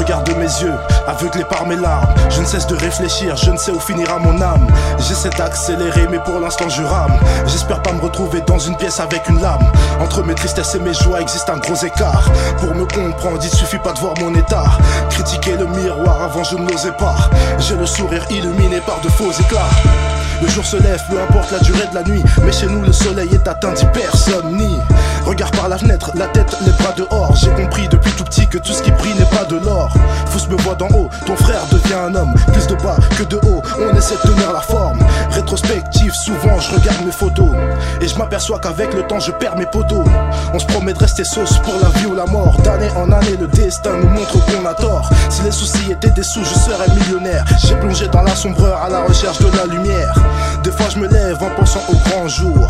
Regarde mes yeux, aveuglé par mes larmes. Je ne cesse de réfléchir, je ne sais où finira mon âme. J'essaie d'accélérer, mais pour l'instant je rame. J'espère pas me retrouver dans une pièce avec une lame. Entre mes tristesses et mes joies existe un gros écart. Pour me comprendre, il suffit pas de voir mon état. Critiquer le miroir avant je ne l'osais pas. J'ai le sourire illuminé par de faux éclats. Le jour se lève, peu importe la durée de la nuit. Mais chez nous, le soleil est atteint d'hypersomnie. Regarde par la fenêtre, la tête, les bras dehors. J'ai compris depuis tout petit que tout ce qui de l'or. Fous me voit d'en haut, ton frère devient un homme. Plus de bas que de haut, on essaie de tenir la forme. Rétrospective, souvent je regarde mes photos. Et je m'aperçois qu'avec le temps, je perds mes poteaux. On se promet de rester sauce pour la vie ou la mort. D'année en année, le destin nous montre qu'on a tort. Si les soucis étaient des sous, je serais millionnaire. J'ai plongé dans la sombreur à la recherche de la lumière. Des fois je me lève en pensant au grand jour.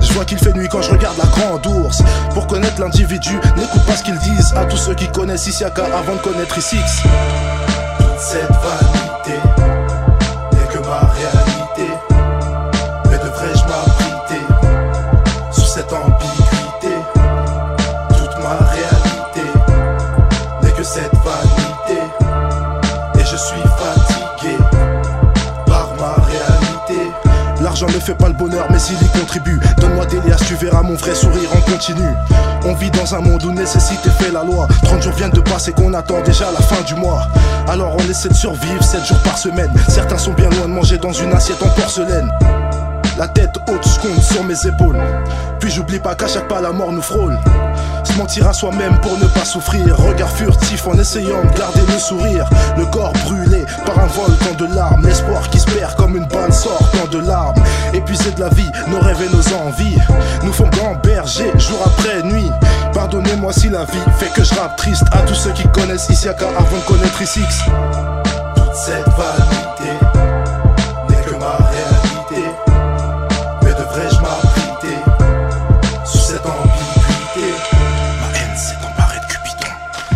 Je vois qu'il fait nuit quand je regarde la grande ours. Pour connaître l'individu, n'écoute pas ce qu'ils disent. Tous ceux qui connaissent Isiaka avant de connaître Isix. Cette vanité L'argent ne fait pas le bonheur, mais il y contribue. Donne-moi des liasses, tu verras mon vrai sourire en continu. On vit dans un monde où nécessité fait la loi. 30 jours viennent de passer qu'on attend déjà la fin du mois. Alors on essaie de survivre 7 jours par semaine. Certains sont bien loin de manger dans une assiette en porcelaine. La tête haute, je compte sur mes épaules. Puis j'oublie pas qu'à chaque pas la mort nous frôle. Se mentir à soi-même pour ne pas souffrir. Regard furtif en essayant de garder le sourire. Le corps brûlé par un volcan de larmes. L'espoir qui se perd comme une balle sortant de larmes. De la vie, nos rêves et nos envies nous font gamberger jour après nuit. Pardonnez-moi si la vie fait que je rappe triste à tous ceux qui connaissent Isiaka avant de connaître Isix. Toute cette vanité n'est que ma réalité. Mais devrais-je m'abriter sous cette ambiguïté? Ma haine s'est emparée de Cupidon.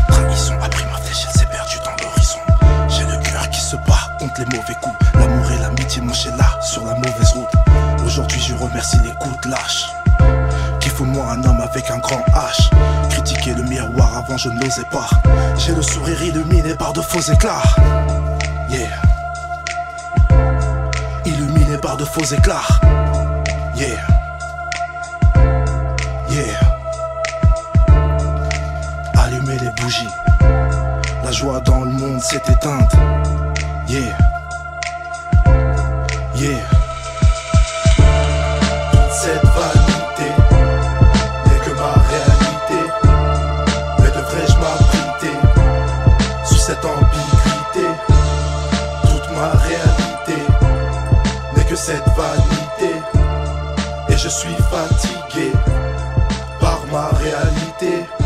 Trahison a pris ma flèche, elle s'est perdue dans l'horizon. J'ai le cœur qui se bat contre les mauvais coups. L'amour et l'amitié m'ont là sur la mauvaise route. Aujourd'hui, je remercie les coups de lâche. Qui font de moi un homme avec un grand H. Critiquer le miroir avant, je ne l'osais pas. J'ai le sourire illuminé par de faux éclats. Yeah. Illuminé par de faux éclats. Yeah. Yeah. Allumer les bougies. La joie dans le monde s'est éteinte. Yeah. Ma réalité n'est que cette vanité. Et je suis fatigué par ma réalité.